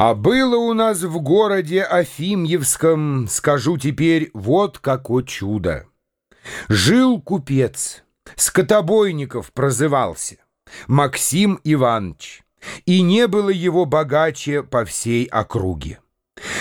А было у нас в городе Афимьевском, скажу теперь, вот какое чудо. Жил купец, скотобойников прозывался, Максим Иванович, и не было его богаче по всей округе.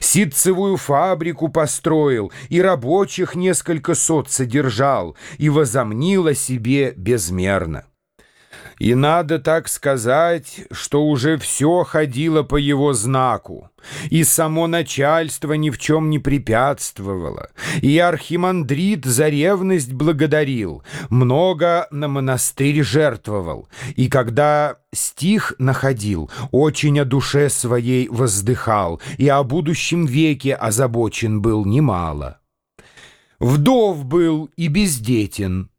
Ситцевую фабрику построил, и рабочих несколько сот содержал, и возомнил о себе безмерно. И надо так сказать, что уже все ходило по его знаку, и само начальство ни в чем не препятствовало, и архимандрит за ревность благодарил, много на монастырь жертвовал, и когда стих находил, очень о душе своей воздыхал, и о будущем веке озабочен был немало. Вдов был и бездетен,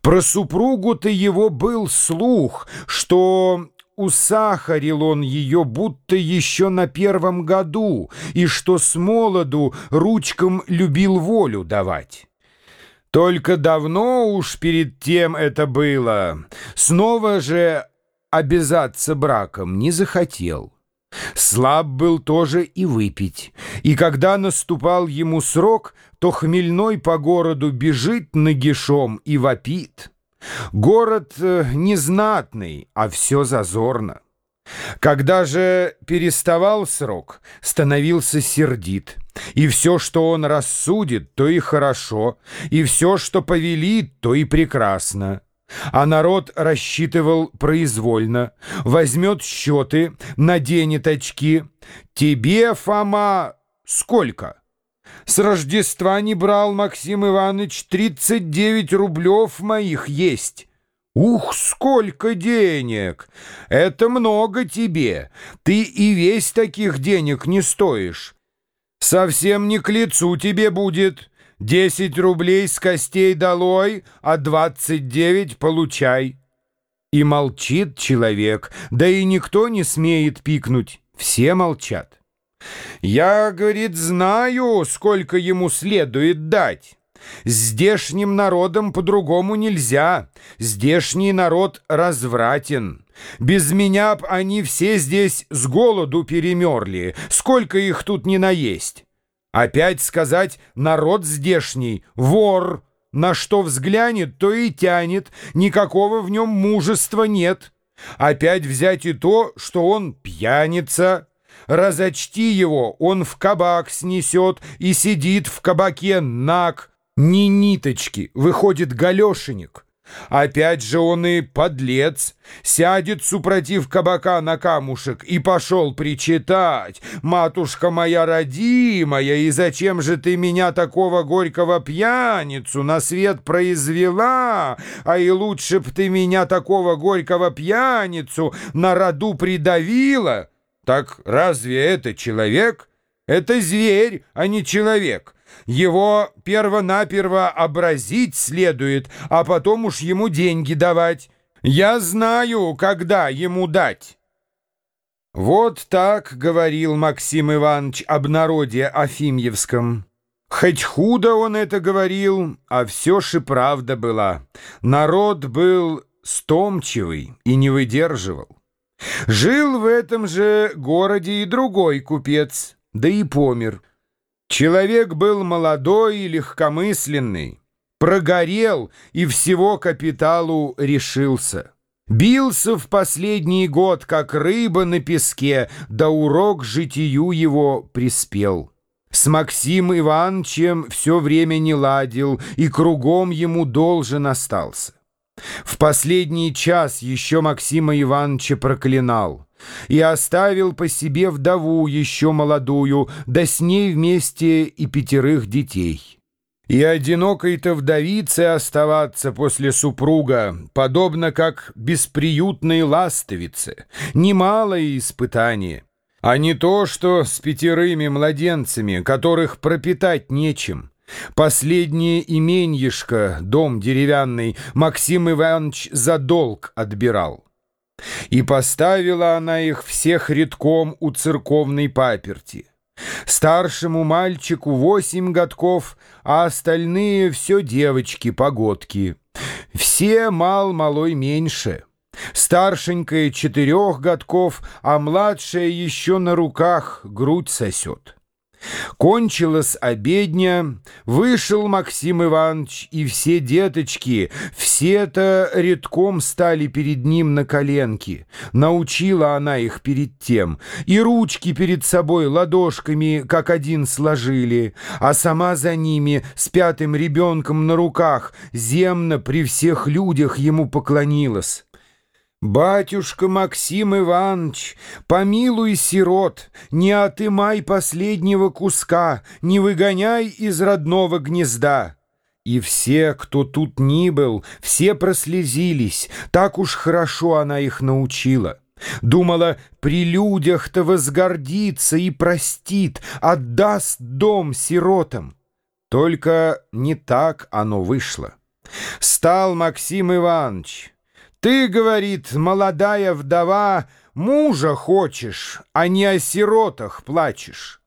про супругу-то его был слух, что усахарил он ее будто еще на первом году, и что с молоду ручкам любил волю давать. Только давно уж перед тем это было, снова же обязаться браком не захотел. Слаб был тоже и выпить, и когда наступал ему срок, то хмельной по городу бежит нагишом и вопит. Город э, незнатный, а все зазорно. Когда же переставал срок, становился сердит, и все, что он рассудит, то и хорошо, и все, что повелит, то и прекрасно. А народ рассчитывал произвольно, возьмет счеты, наденет очки. Тебе, Фома, сколько? С Рождества не брал Максим Иванович 39 рублев моих есть. Ух, сколько денег! Это много тебе. Ты и весь таких денег не стоишь. Совсем не к лицу тебе будет. Десять рублей с костей долой, а двадцать девять получай. И молчит человек, да и никто не смеет пикнуть. Все молчат. Я, говорит, знаю, сколько ему следует дать. Здешним народом по-другому нельзя. Здешний народ развратен. Без меня б они все здесь с голоду перемерли. Сколько их тут не наесть. Опять сказать «народ здешний, вор». На что взглянет, то и тянет, никакого в нем мужества нет. Опять взять и то, что он пьяница. Разочти его, он в кабак снесет и сидит в кабаке наг. Ни ниточки, выходит галешенек. Опять же он и подлец, сядет супротив кабака на камушек и пошел причитать. «Матушка моя родимая, и зачем же ты меня такого горького пьяницу на свет произвела? А и лучше б ты меня такого горького пьяницу на роду придавила? Так разве это человек? Это зверь, а не человек». Его перво-наперво образить следует, а потом уж ему деньги давать. Я знаю, когда ему дать». Вот так говорил Максим Иванович об народе Афимьевском. Хоть худо он это говорил, а все ж и правда была. Народ был стомчивый и не выдерживал. Жил в этом же городе и другой купец, да и помер — Человек был молодой и легкомысленный, прогорел и всего капиталу решился. Бился в последний год, как рыба на песке, да урок житию его приспел. С Максим Ивановичем все время не ладил, и кругом ему должен остался. В последний час еще Максима Ивановича проклинал и оставил по себе вдову еще молодую, да с ней вместе и пятерых детей. И одинокой-то вдовице оставаться после супруга, подобно как бесприютной ластовице, немалое испытание, а не то, что с пятерыми младенцами, которых пропитать нечем. Последнее именьишко, дом деревянный, Максим Иванович за долг отбирал. И поставила она их всех редком у церковной паперти. Старшему мальчику восемь годков, а остальные все девочки-погодки. Все мал-малой меньше. Старшенькая четырех годков, а младшая еще на руках грудь сосет. Кончилась обедня, вышел Максим Иванович, и все деточки, все-то редком стали перед ним на коленки. Научила она их перед тем, и ручки перед собой ладошками, как один сложили, а сама за ними с пятым ребенком на руках земно при всех людях ему поклонилась. «Батюшка Максим Иванович, помилуй сирот, не отымай последнего куска, не выгоняй из родного гнезда». И все, кто тут ни был, все прослезились, так уж хорошо она их научила. Думала, при людях-то возгордится и простит, отдаст дом сиротам. Только не так оно вышло. Стал Максим Иванович ты, говорит, молодая вдова, мужа хочешь, а не о сиротах плачешь.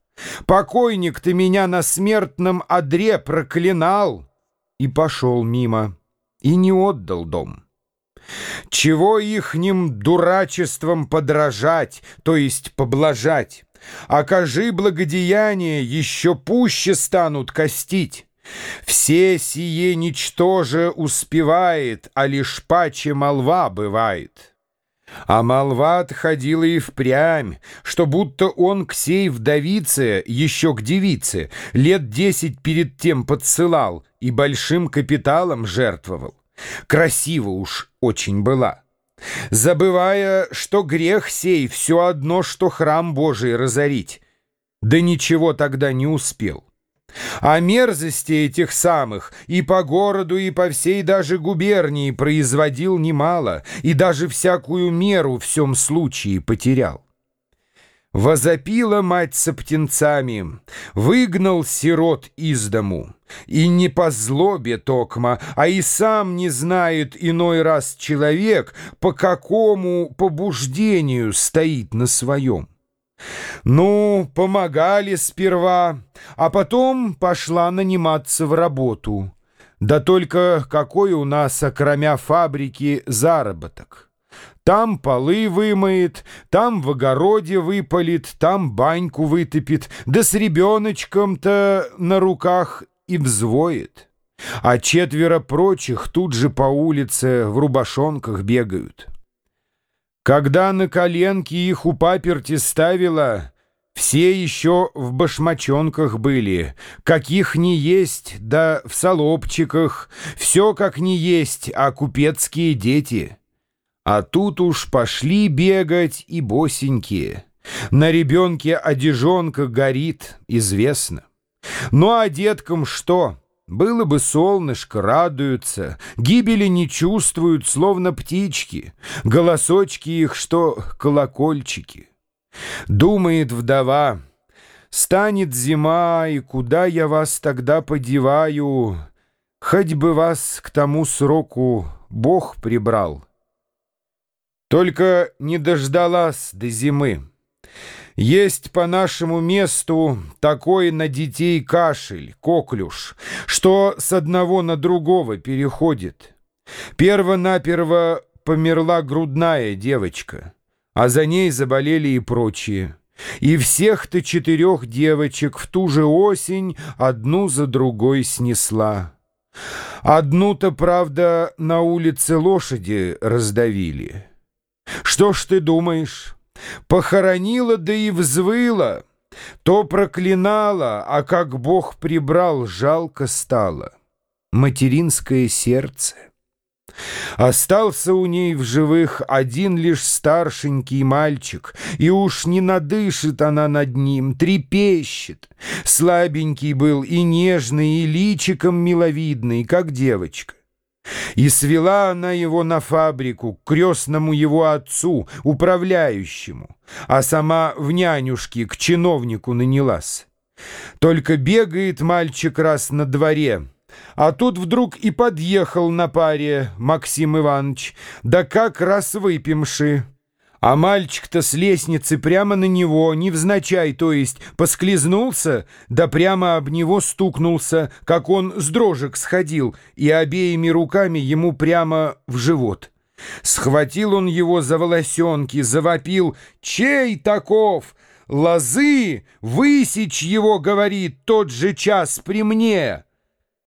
Покойник ты меня на смертном одре проклинал. И пошел мимо, и не отдал дом. Чего ихним дурачеством подражать, то есть поблажать? Окажи благодеяние, еще пуще станут костить. Все сие ничтоже успевает, а лишь паче молва бывает. А молва отходила и впрямь, что будто он к сей вдовице, еще к девице, лет десять перед тем подсылал и большим капиталом жертвовал. Красиво уж очень была. Забывая, что грех сей все одно, что храм Божий разорить, да ничего тогда не успел. А мерзости этих самых и по городу, и по всей даже губернии производил немало, и даже всякую меру в всем случае потерял. Возопила мать с птенцами, выгнал сирот из дому, и не по злобе токма, а и сам не знает иной раз человек, по какому побуждению стоит на своем. Ну, помогали сперва, а потом пошла наниматься в работу. Да только какой у нас, окромя фабрики, заработок? Там полы вымоет, там в огороде выпалит, там баньку вытопит, да с ребеночком-то на руках и взвоет. А четверо прочих тут же по улице в рубашонках бегают. Когда на коленки их у паперти ставила, все еще в башмачонках были, каких не есть, да в солопчиках, все как не есть, а купецкие дети. А тут уж пошли бегать и босенькие. На ребенке одежонка горит, известно. Ну а деткам что? Было бы солнышко, радуются, гибели не чувствуют, словно птички, голосочки их, что колокольчики. Думает вдова, станет зима, и куда я вас тогда подеваю, хоть бы вас к тому сроку Бог прибрал. Только не дождалась до зимы. Есть по нашему месту такой на детей кашель, коклюш, что с одного на другого переходит. Перво-наперво померла грудная девочка, а за ней заболели и прочие. И всех-то четырех девочек в ту же осень одну за другой снесла. Одну-то, правда, на улице лошади раздавили. Что ж ты думаешь? Похоронила, да и взвыла, то проклинала, а как Бог прибрал, жалко стало. Материнское сердце. Остался у ней в живых один лишь старшенький мальчик, и уж не надышит она над ним, трепещет. Слабенький был и нежный, и личиком миловидный, как девочка. И свела она его на фабрику, к крестному его отцу, управляющему, а сама в нянюшке к чиновнику нанялась. Только бегает мальчик раз на дворе, а тут вдруг и подъехал на паре Максим Иванович, да как раз выпимши. А мальчик-то с лестницы прямо на него, невзначай, то есть, поскользнулся, да прямо об него стукнулся, как он с дрожек сходил, и обеими руками ему прямо в живот. Схватил он его за волосенки, завопил «Чей таков? Лозы! Высечь его, говорит, тот же час при мне!»